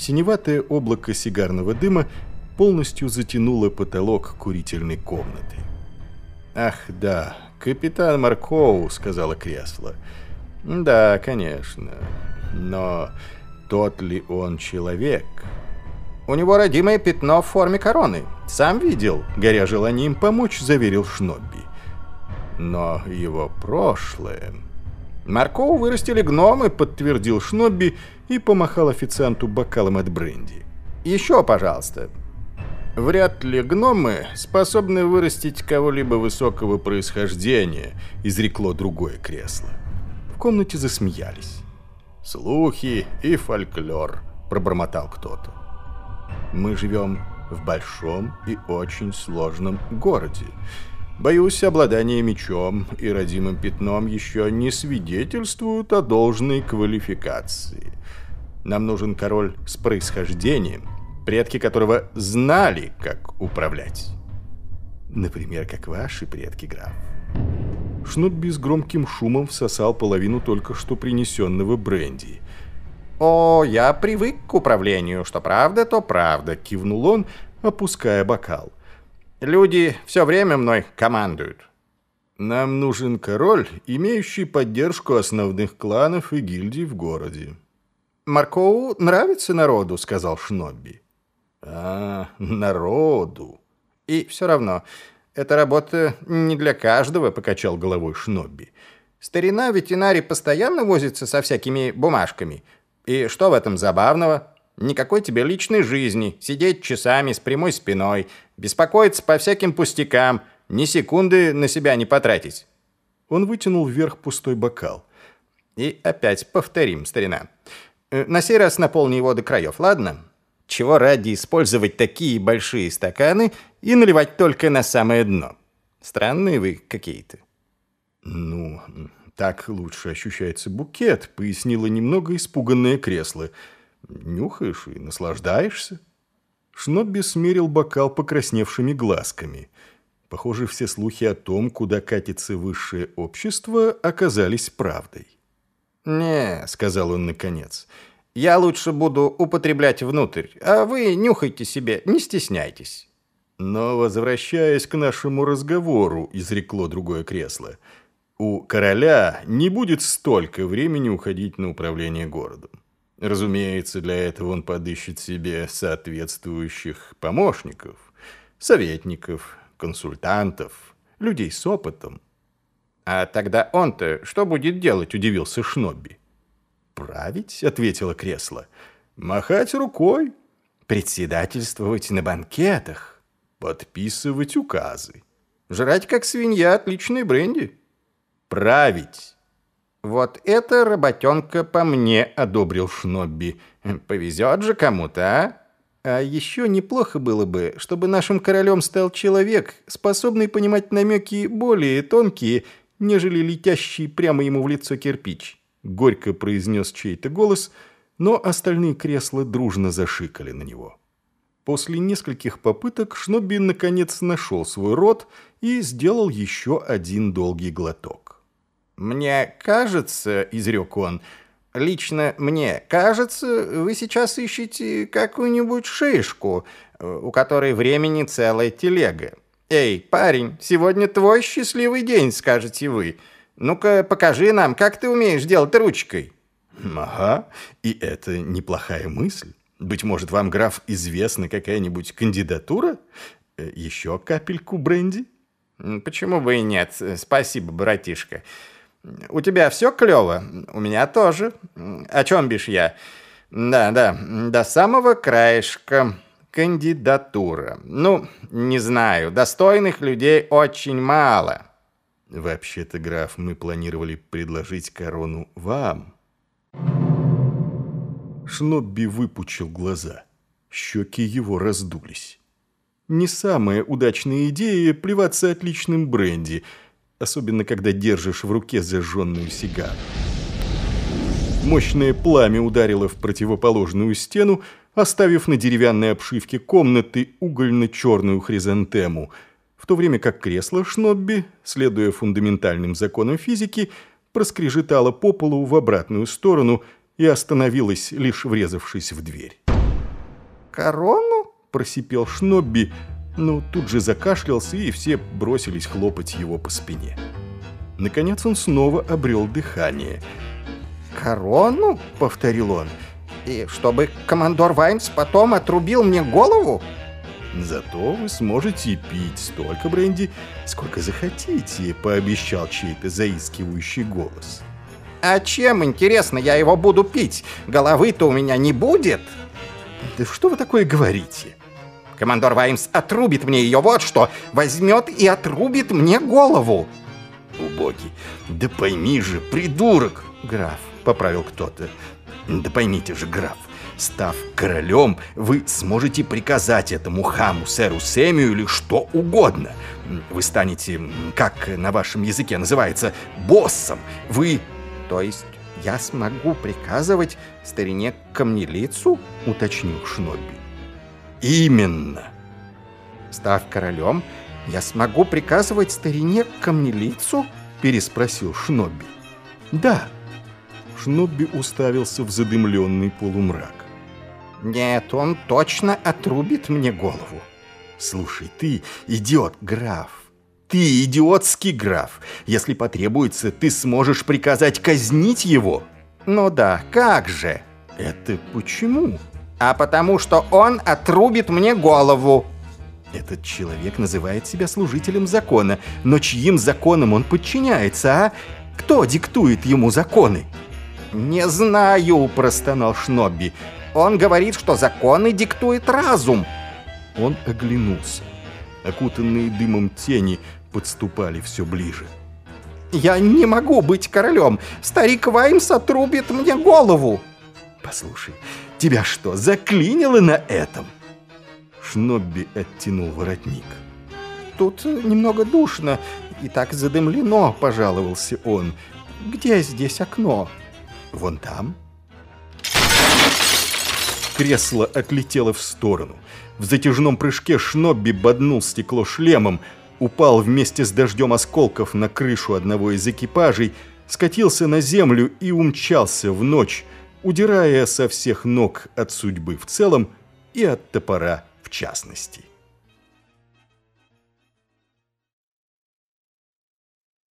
Синеватое облако сигарного дыма полностью затянуло потолок курительной комнаты. «Ах, да, капитан Маркоу», — сказала кресло. «Да, конечно. Но тот ли он человек?» «У него родимое пятно в форме короны. Сам видел», — горя желанием помочь, заверил Шнобби. «Но его прошлое...» «Маркоу вырастили гномы», — подтвердил Шнобби и помахал официанту бокалом от бренди. «Еще, пожалуйста». «Вряд ли гномы способны вырастить кого-либо высокого происхождения», — изрекло другое кресло. В комнате засмеялись. «Слухи и фольклор», — пробормотал кто-то. «Мы живем в большом и очень сложном городе. Боюсь, обладание мечом и родимым пятном еще не свидетельствуют о должной квалификации. Нам нужен король с происхождением, предки которого знали, как управлять. Например, как ваши предки, граф. Шнутби с громким шумом всосал половину только что принесенного бренди. «О, я привык к управлению, что правда, то правда», — кивнул он, опуская бокал. Люди все время мной командуют. Нам нужен король, имеющий поддержку основных кланов и гильдий в городе. Маркоу нравится народу, сказал Шнобби. А, народу. И все равно, эта работа не для каждого, покачал головой Шнобби. Старина ветеринарий постоянно возится со всякими бумажками. И что в этом забавного? Никакой тебе личной жизни, сидеть часами с прямой спиной, беспокоиться по всяким пустякам, ни секунды на себя не потратить. Он вытянул вверх пустой бокал. И опять повторим, старина. Э, на сей раз наполни его до краев, ладно? Чего ради использовать такие большие стаканы и наливать только на самое дно? Странные вы какие-то. Ну, так лучше ощущается букет, пояснило немного испуганное кресло. Нюхаешь и наслаждаешься. Шнобби смерил бокал покрасневшими глазками. Похоже, все слухи о том, куда катится высшее общество, оказались правдой. «Не», — сказал он наконец, — «я лучше буду употреблять внутрь, а вы нюхайте себе, не стесняйтесь». Но, возвращаясь к нашему разговору, изрекло другое кресло, у короля не будет столько времени уходить на управление городом. Разумеется, для этого он подыщет себе соответствующих помощников, советников, консультантов, людей с опытом. «А тогда он-то что будет делать?» – удивился Шнобби. «Править?» – ответило кресло. «Махать рукой, председательствовать на банкетах, подписывать указы, жрать как свинья отличной бренди, править». «Вот эта работенка по мне», — одобрил Шнобби. «Повезет же кому-то, а?» «А еще неплохо было бы, чтобы нашим королем стал человек, способный понимать намеки более тонкие, нежели летящий прямо ему в лицо кирпич», — горько произнес чей-то голос, но остальные кресла дружно зашикали на него. После нескольких попыток Шнобби наконец нашел свой рот и сделал еще один долгий глоток. «Мне кажется, — изрек он, — лично мне кажется, вы сейчас ищете какую-нибудь шишку, э, у которой времени целая телега. Эй, парень, сегодня твой счастливый день, скажете вы. Ну-ка, покажи нам, как ты умеешь делать ручкой». «Ага, и это неплохая мысль. Быть может, вам, граф, известна какая-нибудь кандидатура? Э, еще капельку бренди?» «Почему бы и нет? Спасибо, братишка». У тебя все клево? У меня тоже. О чем бишь я? Да, да, до самого краешка кандидатура. Ну, не знаю, достойных людей очень мало. Вообще-то, граф, мы планировали предложить корону вам. Шнобби выпучил глаза. Щеки его раздулись. Не самая удачная идея плеваться отличным бренди – особенно когда держишь в руке зажженную сигару. Мощное пламя ударило в противоположную стену, оставив на деревянной обшивке комнаты угольно-черную хризантему, в то время как кресло Шнобби, следуя фундаментальным законам физики, проскрежетало по полу в обратную сторону и остановилось, лишь врезавшись в дверь. корону?» – просипел Шнобби, но тут же закашлялся, и все бросились хлопать его по спине. Наконец он снова обрел дыхание. «Корону?» — повторил он. «И чтобы командор Вайнс потом отрубил мне голову?» «Зато вы сможете пить столько бренди, сколько захотите», — пообещал чей-то заискивающий голос. «А чем, интересно, я его буду пить? Головы-то у меня не будет?» «Да что вы такое говорите?» «Командор Ваймс отрубит мне ее вот что, возьмет и отрубит мне голову!» «Убогий, да пойми же, придурок!» «Граф», — поправил кто-то. «Да поймите же, граф, став королем, вы сможете приказать этому хаму, сэру Сэмюэлю, что угодно. Вы станете, как на вашем языке называется, боссом. Вы то есть я смогу приказывать старине камнелицу?» — уточнил Шнобби. «Именно!» «Став королем, я смогу приказывать старине камнелицу?» — переспросил Шнобби. «Да». Шнобби уставился в задымленный полумрак. «Нет, он точно отрубит мне голову». «Слушай, ты идиот, граф. Ты идиотский граф. Если потребуется, ты сможешь приказать казнить его. Ну да, как же? Это почему? А потому что он отрубит мне голову. Этот человек называет себя служителем закона, но чьим законам он подчиняется, а? Кто диктует ему законы? «Не знаю», – простонал Шнобби. «Он говорит, что законы диктует разум». Он оглянулся. Окутанные дымом тени подступали все ближе. «Я не могу быть королем! Старик Ваймс отрубит мне голову!» «Послушай, тебя что, заклинило на этом?» Шнобби оттянул воротник. «Тут немного душно и так задымлено», — пожаловался он. «Где здесь окно?» «Вон там». Кресло отлетело в сторону. В затяжном прыжке Шнобби боднул стекло шлемом, упал вместе с дождем осколков на крышу одного из экипажей, скатился на землю и умчался в ночь, удирая со всех ног от судьбы в целом и от топора в частности.